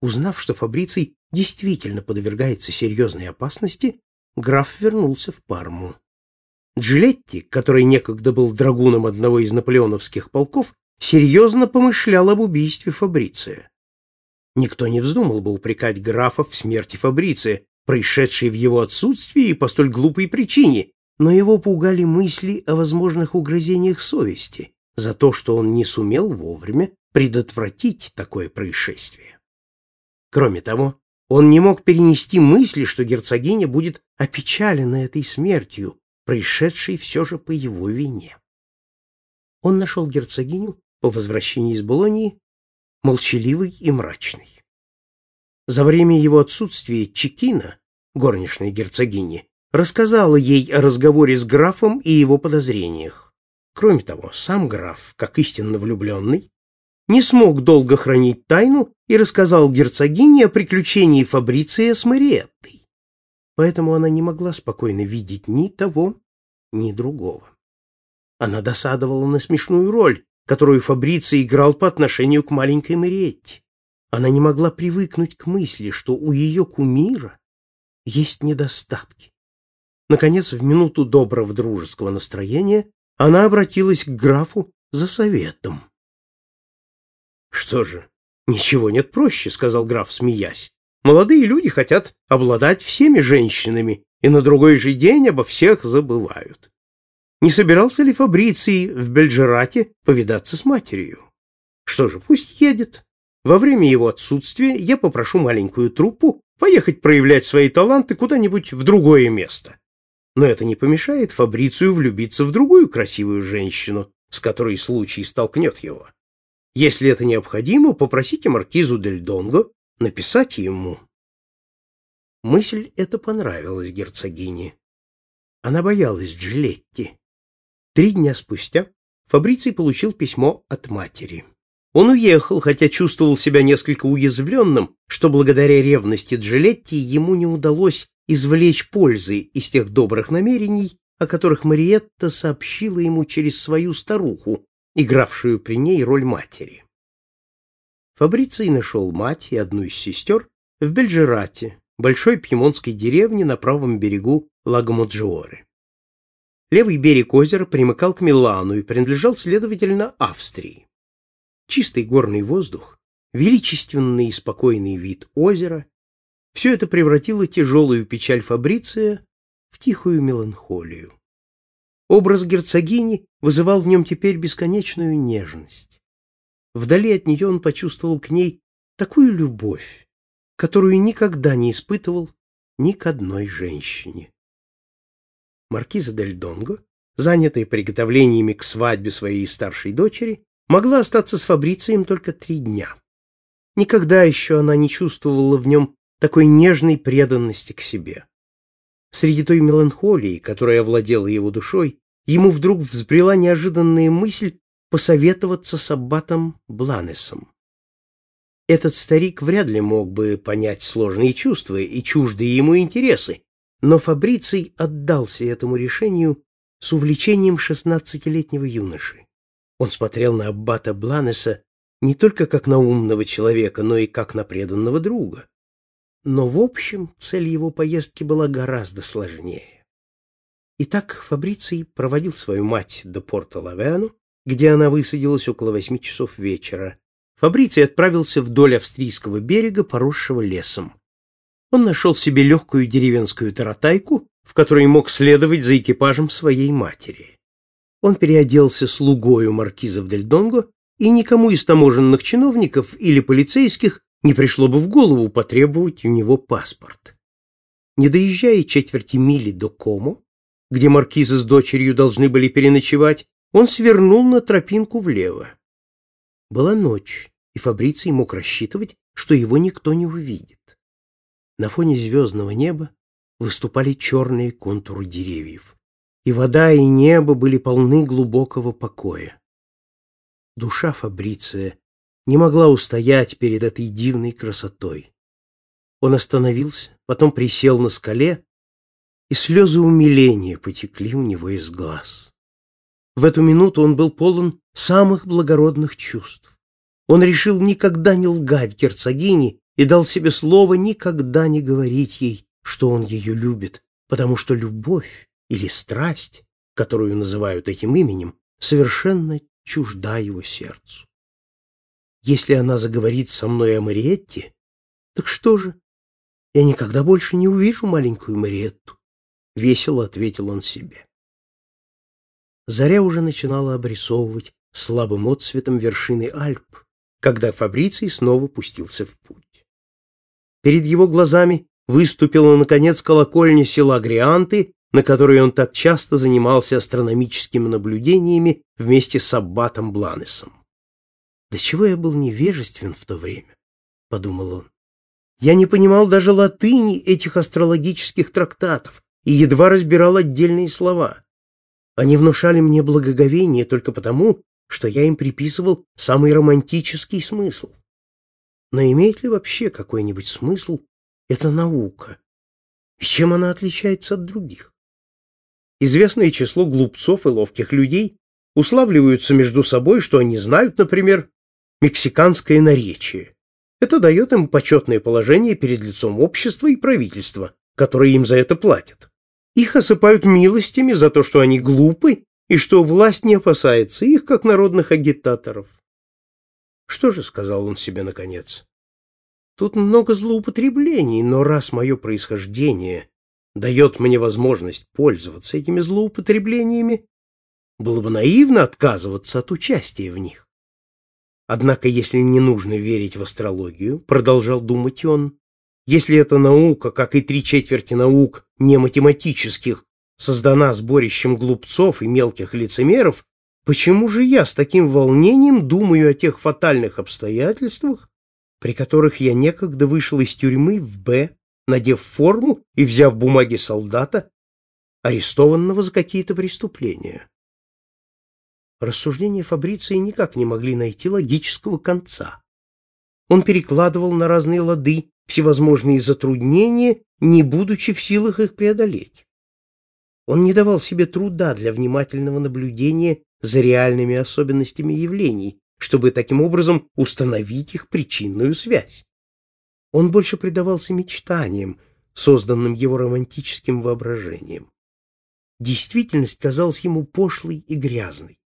Узнав, что Фабриций действительно подвергается серьезной опасности, граф вернулся в Парму. Джилетти, который некогда был драгуном одного из наполеоновских полков, серьезно помышлял об убийстве Фабриция. Никто не вздумал бы упрекать графа в смерти Фабриция, происшедшей в его отсутствии и по столь глупой причине, но его пугали мысли о возможных угрызениях совести за то, что он не сумел вовремя предотвратить такое происшествие. Кроме того, он не мог перенести мысли, что герцогиня будет опечалена этой смертью, происшедшей все же по его вине. Он нашел герцогиню по возвращении из Болонии молчаливой и мрачной. За время его отсутствия Чекина, горничная герцогини, рассказала ей о разговоре с графом и его подозрениях. Кроме того, сам граф, как истинно влюбленный, не смог долго хранить тайну и рассказал герцогине о приключении Фабриция с Мариеттой. Поэтому она не могла спокойно видеть ни того, ни другого. Она досадовала на смешную роль, которую Фабриций играл по отношению к маленькой Мариетте. Она не могла привыкнуть к мысли, что у ее кумира есть недостатки. Наконец, в минуту доброго дружеского настроения она обратилась к графу за советом. «Что же, ничего нет проще», — сказал граф, смеясь. «Молодые люди хотят обладать всеми женщинами и на другой же день обо всех забывают. Не собирался ли Фабриций в Бельджерате повидаться с матерью? Что же, пусть едет. Во время его отсутствия я попрошу маленькую труппу поехать проявлять свои таланты куда-нибудь в другое место. Но это не помешает Фабрицию влюбиться в другую красивую женщину, с которой случай столкнет его. Если это необходимо, попросите маркизу Дель Донго написать ему. Мысль эта понравилась герцогине. Она боялась Джилетти. Три дня спустя Фабриций получил письмо от матери. Он уехал, хотя чувствовал себя несколько уязвленным, что благодаря ревности Джилетти ему не удалось извлечь пользы из тех добрых намерений, о которых Мариетта сообщила ему через свою старуху, игравшую при ней роль матери. Фабриций нашел мать и одну из сестер в Бельджерате, большой пьемонтской деревне на правом берегу Лагомоджиоры. Левый берег озера примыкал к Милану и принадлежал, следовательно, Австрии. Чистый горный воздух, величественный и спокойный вид озера — все это превратило тяжелую печаль Фабриция в тихую меланхолию. Образ герцогини вызывал в нем теперь бесконечную нежность. Вдали от нее он почувствовал к ней такую любовь, которую никогда не испытывал ни к одной женщине. Маркиза дель Донго, занятая приготовлениями к свадьбе своей старшей дочери, могла остаться с Фабрицием только три дня. Никогда еще она не чувствовала в нем такой нежной преданности к себе. Среди той меланхолии, которая овладела его душой, ему вдруг взбрела неожиданная мысль посоветоваться с аббатом Бланесом. Этот старик вряд ли мог бы понять сложные чувства и чуждые ему интересы, но Фабриций отдался этому решению с увлечением шестнадцатилетнего юноши. Он смотрел на аббата Бланеса не только как на умного человека, но и как на преданного друга. Но в общем цель его поездки была гораздо сложнее. Итак, Фабриций проводил свою мать до Порто-Лавеану, где она высадилась около восьми часов вечера. Фабриций отправился вдоль австрийского берега, поросшего лесом. Он нашел себе легкую деревенскую таратайку, в которой мог следовать за экипажем своей матери. Он переоделся слугою Дель Донго, и никому из таможенных чиновников или полицейских не пришло бы в голову потребовать у него паспорт. Не доезжая четверти мили до Комо, где маркизы с дочерью должны были переночевать, он свернул на тропинку влево. Была ночь, и Фабриций мог рассчитывать, что его никто не увидит. На фоне звездного неба выступали черные контуры деревьев, и вода и небо были полны глубокого покоя. Душа Фабриция не могла устоять перед этой дивной красотой. Он остановился, потом присел на скале, и слезы умиления потекли у него из глаз. В эту минуту он был полон самых благородных чувств. Он решил никогда не лгать герцогине и дал себе слово никогда не говорить ей, что он ее любит, потому что любовь или страсть, которую называют этим именем, совершенно чужда его сердцу. Если она заговорит со мной о Мариетте, так что же? Я никогда больше не увижу маленькую Мариетту, — весело ответил он себе. Заря уже начинала обрисовывать слабым отсветом вершины Альп, когда Фабриций снова пустился в путь. Перед его глазами выступила, наконец, колокольня села Грианты, на которой он так часто занимался астрономическими наблюдениями вместе с аббатом Бланесом. «Да чего я был невежествен в то время?» — подумал он. «Я не понимал даже латыни этих астрологических трактатов и едва разбирал отдельные слова. Они внушали мне благоговение только потому, что я им приписывал самый романтический смысл. Но имеет ли вообще какой-нибудь смысл эта наука? И чем она отличается от других? Известное число глупцов и ловких людей уславливаются между собой, что они знают, например, мексиканское наречие. Это дает им почетное положение перед лицом общества и правительства, которые им за это платят. Их осыпают милостями за то, что они глупы и что власть не опасается их, как народных агитаторов. Что же, — сказал он себе наконец, — тут много злоупотреблений, но раз мое происхождение дает мне возможность пользоваться этими злоупотреблениями, было бы наивно отказываться от участия в них. Однако, если не нужно верить в астрологию, продолжал думать он, если эта наука, как и три четверти наук не математических, создана сборищем глупцов и мелких лицемеров, почему же я с таким волнением думаю о тех фатальных обстоятельствах, при которых я некогда вышел из тюрьмы в Б, надев форму и взяв бумаги солдата, арестованного за какие-то преступления? Рассуждения Фабриции никак не могли найти логического конца. Он перекладывал на разные лады всевозможные затруднения, не будучи в силах их преодолеть. Он не давал себе труда для внимательного наблюдения за реальными особенностями явлений, чтобы таким образом установить их причинную связь. Он больше предавался мечтаниям, созданным его романтическим воображением. Действительность казалась ему пошлой и грязной.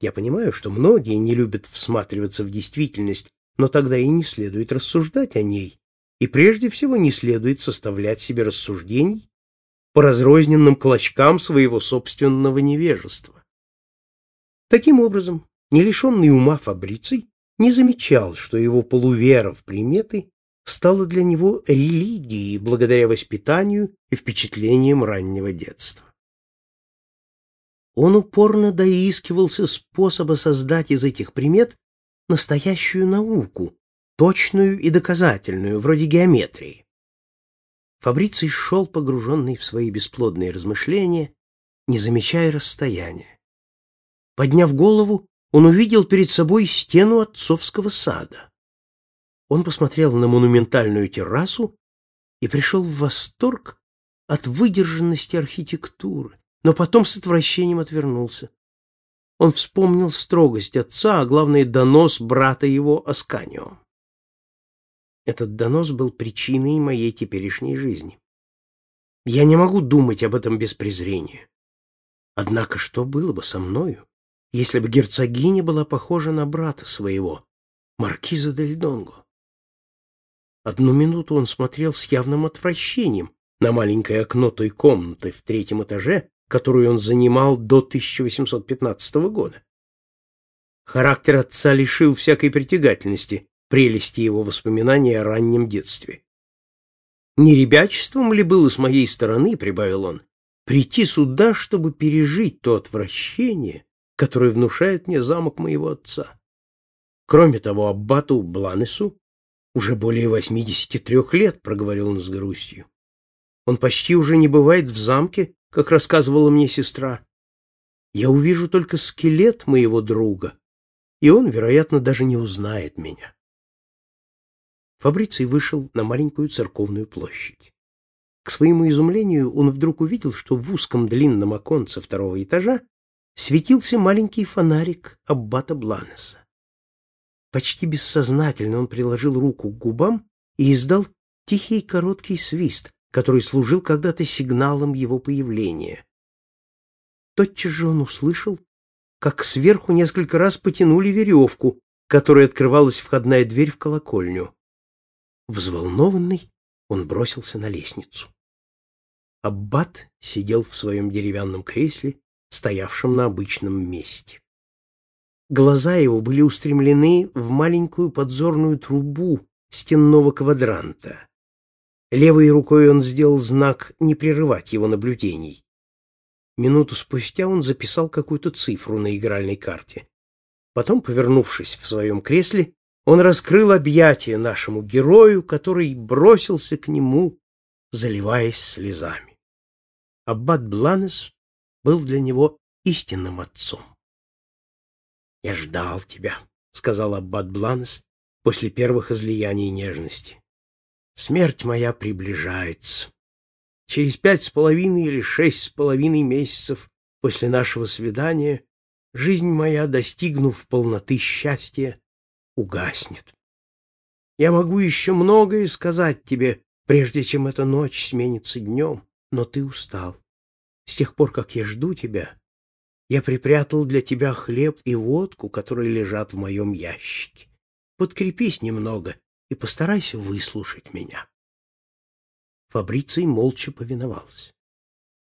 Я понимаю, что многие не любят всматриваться в действительность, но тогда и не следует рассуждать о ней, и прежде всего не следует составлять себе рассуждений по разрозненным клочкам своего собственного невежества. Таким образом, не лишенный ума Фабриций не замечал, что его полувера в приметы стала для него религией благодаря воспитанию и впечатлениям раннего детства. Он упорно доискивался способа создать из этих примет настоящую науку, точную и доказательную, вроде геометрии. Фабриций шел, погруженный в свои бесплодные размышления, не замечая расстояния. Подняв голову, он увидел перед собой стену отцовского сада. Он посмотрел на монументальную террасу и пришел в восторг от выдержанности архитектуры, но потом с отвращением отвернулся. Он вспомнил строгость отца, а главное, донос брата его Асканио. Этот донос был причиной моей теперешней жизни. Я не могу думать об этом без презрения. Однако что было бы со мною, если бы герцогиня была похожа на брата своего, маркиза дель Донго? Одну минуту он смотрел с явным отвращением на маленькое окно той комнаты в третьем этаже, которую он занимал до 1815 года. Характер отца лишил всякой притягательности, прелести его воспоминаний о раннем детстве. «Не ребячеством ли было с моей стороны, — прибавил он, — прийти сюда, чтобы пережить то отвращение, которое внушает мне замок моего отца? Кроме того, аббату Бланесу уже более восьмидесяти трех лет, — проговорил он с грустью. Он почти уже не бывает в замке, как рассказывала мне сестра. Я увижу только скелет моего друга, и он, вероятно, даже не узнает меня. Фабриций вышел на маленькую церковную площадь. К своему изумлению он вдруг увидел, что в узком длинном оконце второго этажа светился маленький фонарик аббата Бланеса. Почти бессознательно он приложил руку к губам и издал тихий короткий свист, который служил когда-то сигналом его появления. Тотчас же он услышал, как сверху несколько раз потянули веревку, которой открывалась входная дверь в колокольню. Взволнованный, он бросился на лестницу. Аббат сидел в своем деревянном кресле, стоявшем на обычном месте. Глаза его были устремлены в маленькую подзорную трубу стенного квадранта. Левой рукой он сделал знак не прерывать его наблюдений. Минуту спустя он записал какую-то цифру на игральной карте. Потом, повернувшись в своем кресле, он раскрыл объятия нашему герою, который бросился к нему, заливаясь слезами. Аббат Бланес был для него истинным отцом. «Я ждал тебя», — сказал Аббат Бланес после первых излияний нежности. Смерть моя приближается. Через пять с половиной или шесть с половиной месяцев после нашего свидания жизнь моя, достигнув полноты счастья, угаснет. Я могу еще многое сказать тебе, прежде чем эта ночь сменится днем, но ты устал. С тех пор, как я жду тебя, я припрятал для тебя хлеб и водку, которые лежат в моем ящике. Подкрепись немного и постарайся выслушать меня. Фабриций молча повиновался.